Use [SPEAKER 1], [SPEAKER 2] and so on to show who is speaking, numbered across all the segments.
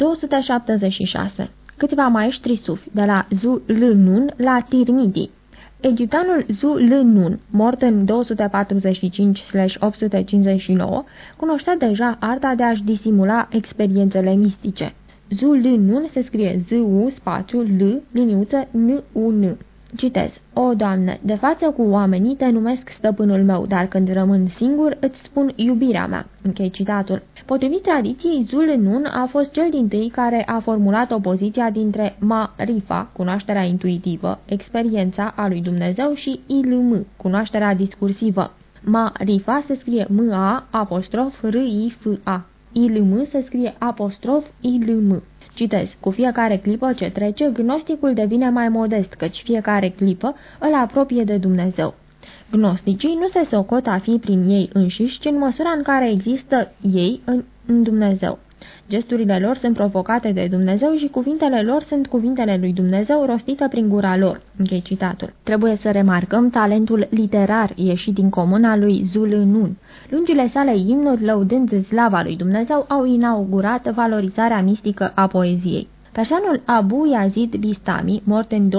[SPEAKER 1] 276. Câțiva maestri sufi, de la Zu L-Nun la Tirmidi. Egipteanul Zu L-Nun, mort în 245-859, cunoștea deja arta de a-și disimula experiențele mistice. Zu L-Nun se scrie Z-U spațiu L, liniuță N-U-N. Citez. O, Doamne, de față cu oamenii te numesc stăpânul meu, dar când rămân singur îți spun iubirea mea. Închei citatul. Potrivit tradiției, Zul Nun a fost cel din tâi care a formulat opoziția dintre Ma-Rifa, cunoașterea intuitivă, experiența a lui Dumnezeu și Ilm, cunoașterea discursivă. Ma-Rifa se scrie M-A apostrof R-I-F-A. Ilm se scrie apostrof Ilm. Citez, cu fiecare clipă ce trece, gnosticul devine mai modest, căci fiecare clipă îl apropie de Dumnezeu. Gnosticii nu se socot a fi prin ei înșiși, ci în măsura în care există ei în, în Dumnezeu. Gesturile lor sunt provocate de Dumnezeu și cuvintele lor sunt cuvintele lui Dumnezeu rostite prin gura lor. Închei citatul. Trebuie să remarcăm talentul literar ieșit din comun al lui Zul Nun. Lungile sale imnuri lăudând slava lui Dumnezeu au inaugurat valorizarea mistică a poeziei. Persanul Abu Yazid Bistami, mort în 260-874,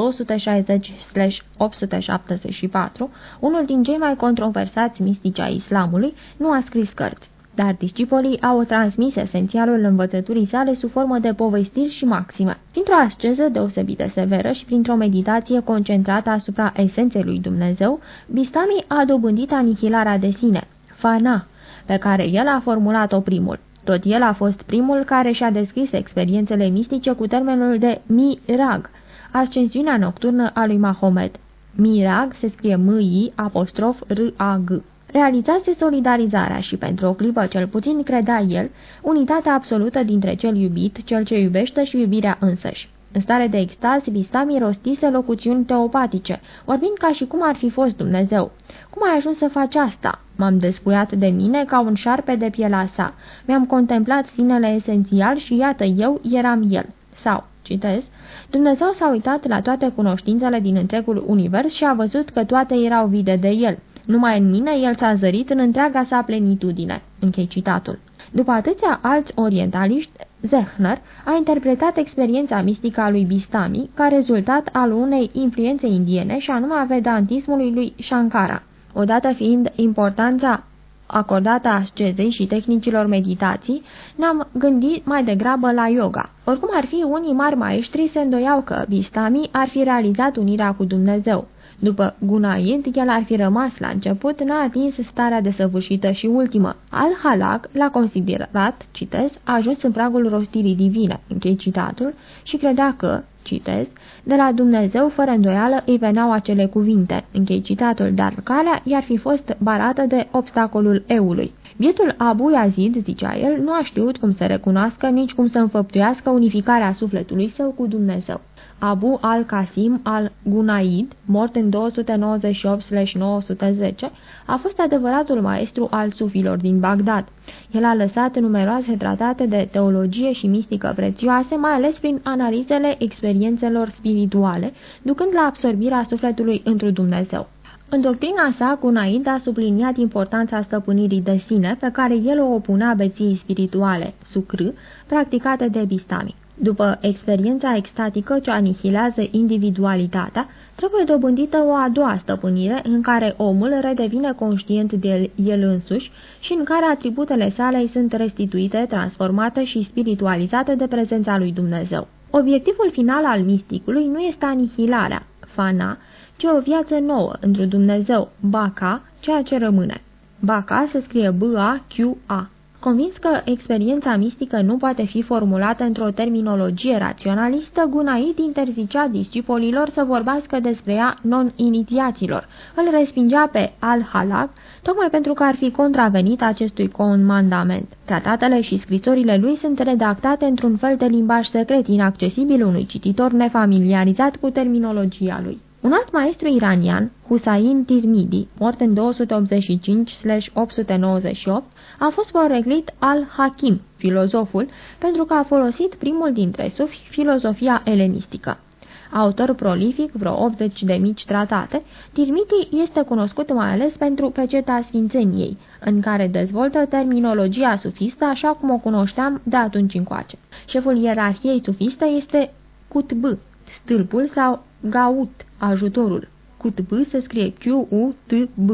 [SPEAKER 1] unul din cei mai controversați mistici ai islamului, nu a scris cărți dar discipolii au transmis esențialul învățăturii sale sub formă de povestiri și maxime. Printr-o asceză deosebit de severă și printr-o meditație concentrată asupra esenței lui Dumnezeu, Bistami a dobândit anihilarea de sine, fana, pe care el a formulat-o primul. Tot el a fost primul care și-a descris experiențele mistice cu termenul de mirag, ascensiunea nocturnă a lui Mahomet. Mirag se scrie M-I apostrof R-A-G. Realizase solidarizarea și, pentru o clipă cel puțin, credea el, unitatea absolută dintre cel iubit, cel ce iubește și iubirea însăși. În stare de extaz, Bistami rostise locuțiuni teopatice, vorbind ca și cum ar fi fost Dumnezeu. Cum ai ajuns să faci asta? M-am despuiat de mine ca un șarpe de pielea sa. Mi-am contemplat sinele esențial și iată eu eram el. Sau, citez, Dumnezeu s-a uitat la toate cunoștințele din întregul univers și a văzut că toate erau vide de el. Numai în mine el s-a zărit în întreaga sa plenitudine. Închei citatul. După atâția alți orientaliști, Zechner a interpretat experiența mistică a lui Bistami ca rezultat al unei influențe indiene și anume a vedantismului lui Shankara. Odată fiind importanța acordată ascezei și tehnicilor meditații, ne-am gândit mai degrabă la yoga. Oricum ar fi, unii mari maestri se îndoiau că Bistami ar fi realizat unirea cu Dumnezeu. După Gunaid, el ar fi rămas la început, n-a atins starea desăvârșită și ultimă. Al-Halak l-a considerat, citez, a ajuns în pragul rostirii divine, închei citatul, și credea că, citez, de la Dumnezeu, fără îndoială, îi veneau acele cuvinte, închei citatul, dar calea i-ar fi fost barată de obstacolul eului. Bietul Abu Yazid, zicea el, nu a știut cum să recunoască, nici cum să înfăptuiască unificarea sufletului său cu Dumnezeu. Abu al-Qasim al-Gunaid, mort în 298-910, a fost adevăratul maestru al sufilor din Bagdad. El a lăsat numeroase tratate de teologie și mistică prețioase, mai ales prin analizele experiențelor spirituale, ducând la absorbirea sufletului într Dumnezeu. În doctrina sa, Gunaid a subliniat importanța stăpânirii de sine, pe care el o opunea beției spirituale, sucr, practicate de Bistami. După experiența extatică ce anihilează individualitatea, trebuie dobândită o a doua stăpânire în care omul redevine conștient de el însuși și în care atributele sale îi sunt restituite, transformate și spiritualizate de prezența lui Dumnezeu. Obiectivul final al misticului nu este anihilarea, fana, ci o viață nouă într-un Dumnezeu, Baca, ceea ce rămâne. Baca se scrie B-A-Q-A. Convins că experiența mistică nu poate fi formulată într-o terminologie raționalistă, Gunaid interzicea discipolilor să vorbească despre ea non-inițiaților. Îl respingea pe Al-Halak, tocmai pentru că ar fi contravenit acestui comandament. Tratatele și scrisorile lui sunt redactate într-un fel de limbaj secret inaccesibil unui cititor nefamiliarizat cu terminologia lui. Un alt maestru iranian, Hussein Tirmidi, mort în 285-898, a fost poreclit al-Hakim, filozoful, pentru că a folosit primul dintre sufi filozofia elenistică. Autor prolific, vreo 80 de mici tratate, Tirmiti este cunoscut mai ales pentru Peceta Sfințeniei, în care dezvoltă terminologia sufistă așa cum o cunoșteam de atunci încoace. Șeful ierarhiei sufiste este Cutb, stâlpul sau Gaut, ajutorul. Cutb se scrie Q-U-T-B.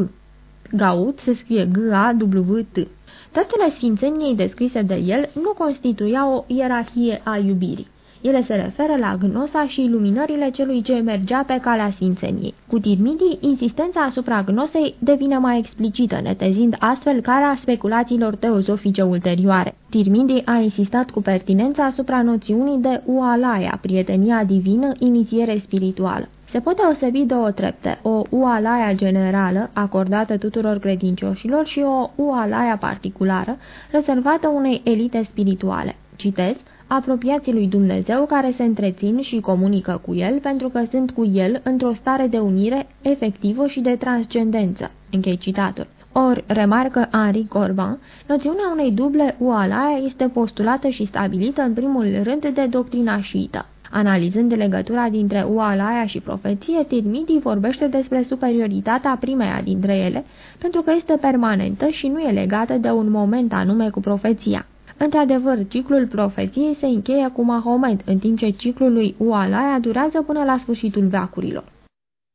[SPEAKER 1] Gaut se scrie G-A-W-T. Datele sfințeniei descrise de el nu constituia o ierarhie a iubirii. Ele se referă la gnosa și iluminările celui ce mergea pe calea sfințeniei. Cu Tirmidii, insistența asupra gnosei devine mai explicită, netezind astfel calea speculațiilor teozofice ulterioare. Tirmidii a insistat cu pertinența asupra noțiunii de ualaia, prietenia divină, inițiere spirituală. Se poate osebi două trepte, o ualaia generală, acordată tuturor credincioșilor, și o ualaia particulară, rezervată unei elite spirituale. Citez, apropiații lui Dumnezeu care se întrețin și comunică cu El pentru că sunt cu El într-o stare de unire efectivă și de transcendență. Închei citatul. Or, remarcă Henri Corbin, noțiunea unei duble ualaia este postulată și stabilită în primul rând de doctrina șiită. Analizând legătura dintre Ualaia și profeție, Tirmidhi vorbește despre superioritatea primeia dintre ele, pentru că este permanentă și nu e legată de un moment anume cu profeția. Într-adevăr, ciclul profeției se încheie cu Mahomet, în timp ce ciclul lui Ualaia durează până la sfârșitul veacurilor.